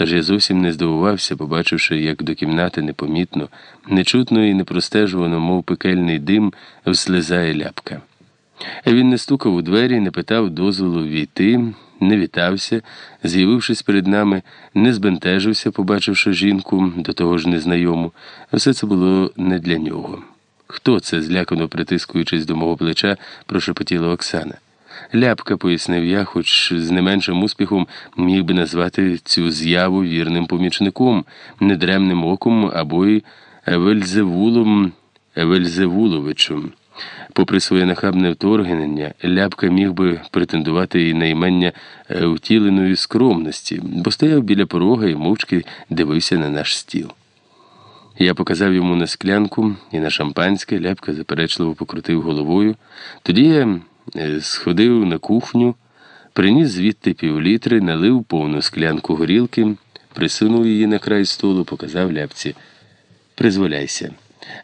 Тож я зовсім не здивувався, побачивши, як до кімнати непомітно, нечутно і непростежувано, мов пекельний дим, вслизає ляпка. Він не стукав у двері, не питав дозволу війти, не вітався, з'явившись перед нами, не збентежився, побачивши жінку, до того ж незнайому. Все це було не для нього. Хто це, злякано притискуючись до мого плеча, прошепотіла Оксана. Ляпка, пояснив я, хоч з не меншим успіхом міг би назвати цю з'яву вірним помічником, недремним оком або й Вельзевулом Вельзевуловичем. Попри своє нахабне вторгнення, ляпка міг би претендувати і на імення втіленої скромності, бо стояв біля порога і мовчки дивився на наш стіл. Я показав йому на склянку і на шампанське, ляпка заперечливо покрутив головою. Тоді я сходив на кухню, приніс звідти півлітри, налив повну склянку горілки, присунув її на край столу, показав ляпці. Призволяйся.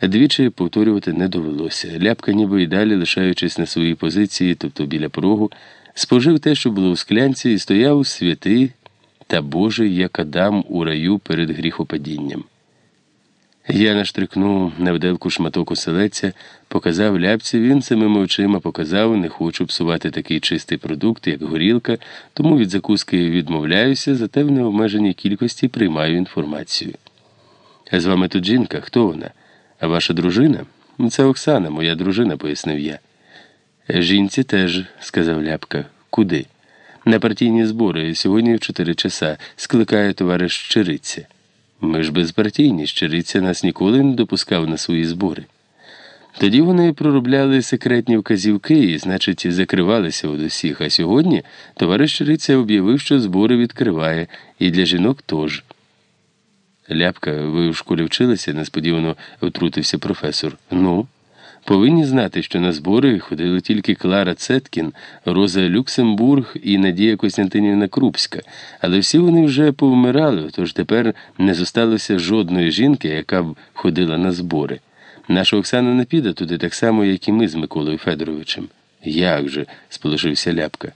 Двічі повторювати не довелося. Ляпка, ніби й далі, лишаючись на своїй позиції, тобто біля порогу, спожив те, що було у склянці, і стояв святий та Божий, як Адам у раю перед гріхопадінням. Я наштрикнув на вделку шматок оселеця, показав ляпці, він самими очима показав, не хочу псувати такий чистий продукт, як горілка, тому від закуски відмовляюся, зате в необмеженій кількості приймаю інформацію. З вами тут жінка, хто вона? А ваша дружина? Це Оксана, моя дружина, пояснив я. Жінці теж, сказав ляпка. Куди? На партійні збори сьогодні в чотири часа скликає товариш Чириця. Ми ж безпартійні, щириця нас ніколи не допускав на свої збори. Тоді вони проробляли секретні вказівки і, значить, закривалися від усіх. А сьогодні товариш Щириця об'явив, що збори відкриває, і для жінок теж. Ляпка, ви в школі вчилися, несподівано втрутився професор. Ну, повинні знати, що на збори ходили тільки Клара Цеткін, Роза Люксембург і Надія Костянтинівна Крупська, але всі вони вже повмирали, тож тепер не зосталося жодної жінки, яка б ходила на збори. Наша Оксана не піде туди так само, як і ми з Миколою Федоровичем. Як же? сполошився Ляпка.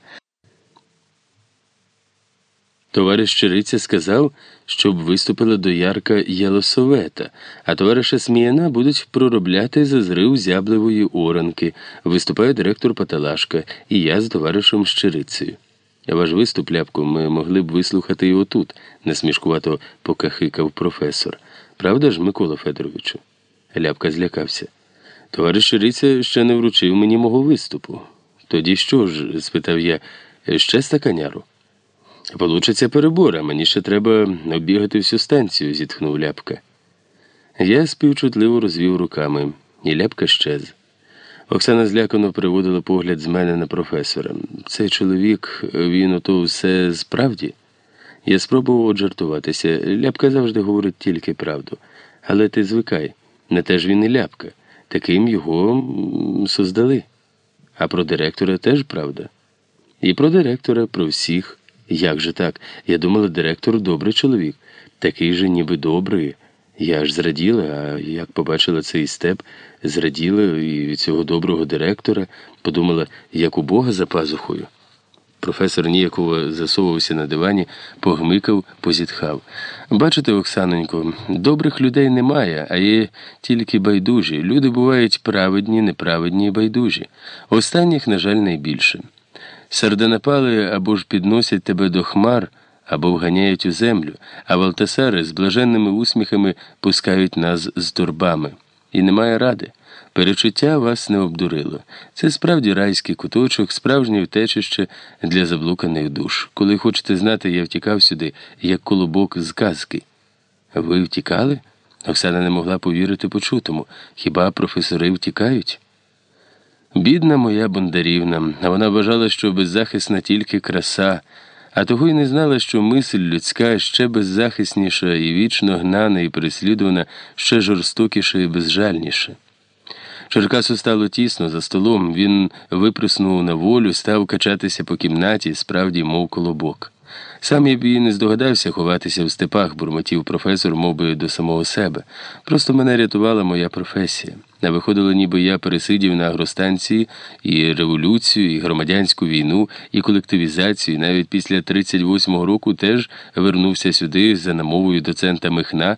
Товариш Чириця сказав, щоб виступила доярка Єлосовета, а товариша Сміяна будуть проробляти за зрив зябливої оранки, виступає директор Паталашка і я з товаришем Щирицею. Ваш виступ, ляпку, ми могли б вислухати і отут, насмішкувато покахикав професор. Правда ж, Микола Федоровичу? Ляпка злякався. Товариш Щириця ще не вручив мені мого виступу. Тоді що ж? спитав я, ще стаканяру. Получиться перебор, а мені ще треба оббігати всю станцію, зітхнув ляпка. Я співчутливо розвів руками, і ляпка щез. Оксана злякано переводила погляд з мене на професора. Цей чоловік, він ото все справді. Я спробував оджартуватися. Ляпка завжди говорить тільки правду. Але ти звикай, не теж він і ляпка. Таким його создали. А про директора теж правда. І про директора, про всіх. Як же так? Я думала, директор добрий чоловік, такий же, ніби добрий. Я аж зраділа, а як побачила цей степ, зраділа і цього доброго директора, подумала, як у Бога за пазухою. Професор ніяково засовувався на дивані, погмикав, позітхав. Бачите, Оксанонько, добрих людей немає, а є тільки байдужі. Люди бувають праведні, неправедні і байдужі. Останніх, на жаль, найбільше. Сарданапали або ж підносять тебе до хмар, або вганяють у землю, а Валтасари з блаженними усміхами пускають нас з торбами. І немає ради. Перечуття вас не обдурило. Це справді райський куточок, справжнє втечище для заблуканих душ. Коли хочете знати, я втікав сюди, як колобок з казки. Ви втікали? Оксана не могла повірити почутому. Хіба професори втікають? Бідна моя Бондарівна, вона вважала, що беззахисна тільки краса, а того й не знала, що мисль людська ще беззахисніша і вічно гнана і переслідувана, ще жорстокіша і безжальніша. Черкасу стало тісно за столом, він виприснув на волю, став качатися по кімнаті, справді, мов колобок. Сам я б і не здогадався ховатися в степах, бурмотів професор, мов до самого себе. Просто мене рятувала моя професія. Не виходило, ніби я пересидів на агростанції і революцію, і громадянську війну, і колективізацію. Навіть після 38-го року теж вернувся сюди за намовою доцента Михна.